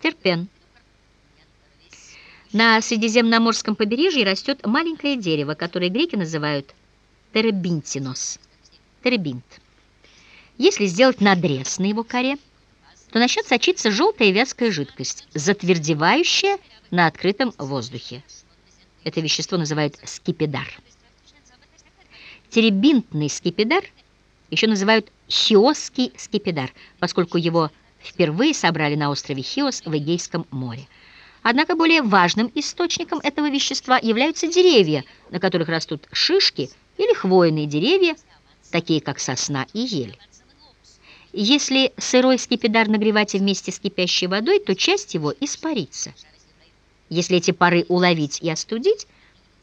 Терпен. На Средиземноморском побережье растет маленькое дерево, которое греки называют теребинтинос. Теребинт. Если сделать надрез на его коре, то начнет сочиться желтая вязкая жидкость, затвердевающая на открытом воздухе. Это вещество называют скипидар. Теребинтный скипидар еще называют хиосский скипидар, поскольку его впервые собрали на острове Хиос в Эгейском море. Однако более важным источником этого вещества являются деревья, на которых растут шишки или хвойные деревья, такие как сосна и ель. Если сырой скипидар нагревать вместе с кипящей водой, то часть его испарится. Если эти пары уловить и остудить,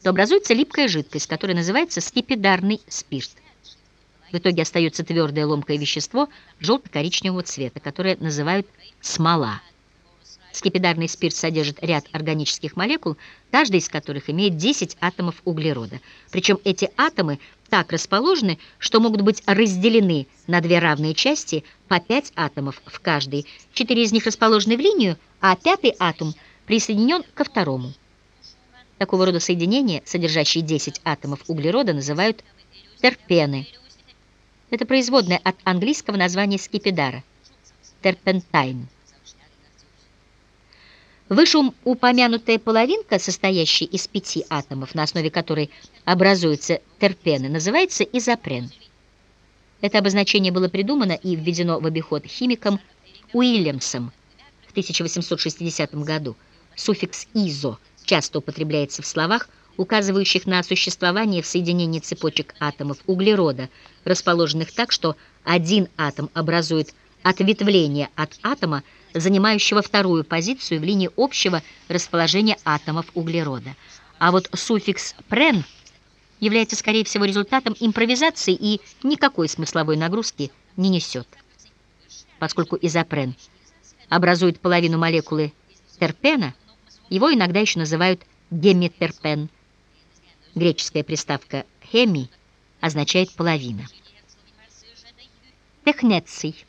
то образуется липкая жидкость, которая называется скипидарный спирт. В итоге остается твердое ломкое вещество желто-коричневого цвета, которое называют смола. Скипидарный спирт содержит ряд органических молекул, каждый из которых имеет 10 атомов углерода. Причем эти атомы так расположены, что могут быть разделены на две равные части по 5 атомов в каждой. Четыре из них расположены в линию, а пятый атом присоединен ко второму. Такого рода соединения, содержащие 10 атомов углерода, называют терпены. Это производное от английского названия скипидара – терпентайн. Вышеупомянутая половинка, состоящая из пяти атомов, на основе которой образуются терпены, называется изопрен. Это обозначение было придумано и введено в обиход химиком Уильямсом в 1860 году. Суффикс «изо» часто употребляется в словах, указывающих на существование в соединении цепочек атомов углерода, расположенных так, что один атом образует ответвление от атома, занимающего вторую позицию в линии общего расположения атомов углерода. А вот суффикс «прен» является, скорее всего, результатом импровизации и никакой смысловой нагрузки не несет. Поскольку изопрен образует половину молекулы терпена, его иногда еще называют гемитерпен. Греческая приставка «хеми» означает «половина». Технеций.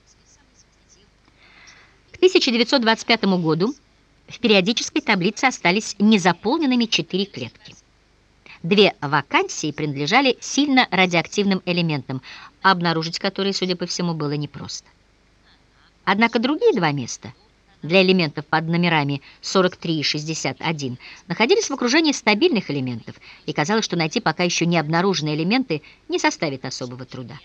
К 1925 году в периодической таблице остались незаполненными четыре клетки. Две вакансии принадлежали сильно радиоактивным элементам, обнаружить которые, судя по всему, было непросто. Однако другие два места для элементов под номерами 43 и 61 находились в окружении стабильных элементов, и казалось, что найти пока еще не обнаруженные элементы не составит особого труда.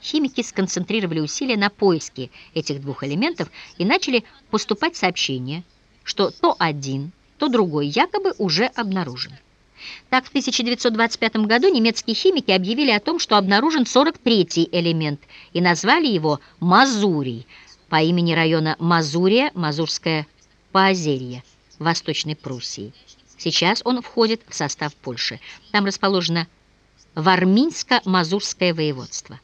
Химики сконцентрировали усилия на поиске этих двух элементов и начали поступать сообщения, что то один, то другой якобы уже обнаружен. Так, в 1925 году немецкие химики объявили о том, что обнаружен 43-й элемент и назвали его Мазурий по имени района Мазурия, Мазурская Поозерье, Восточной Пруссии. Сейчас он входит в состав Польши. Там расположено Варминско-Мазурское воеводство.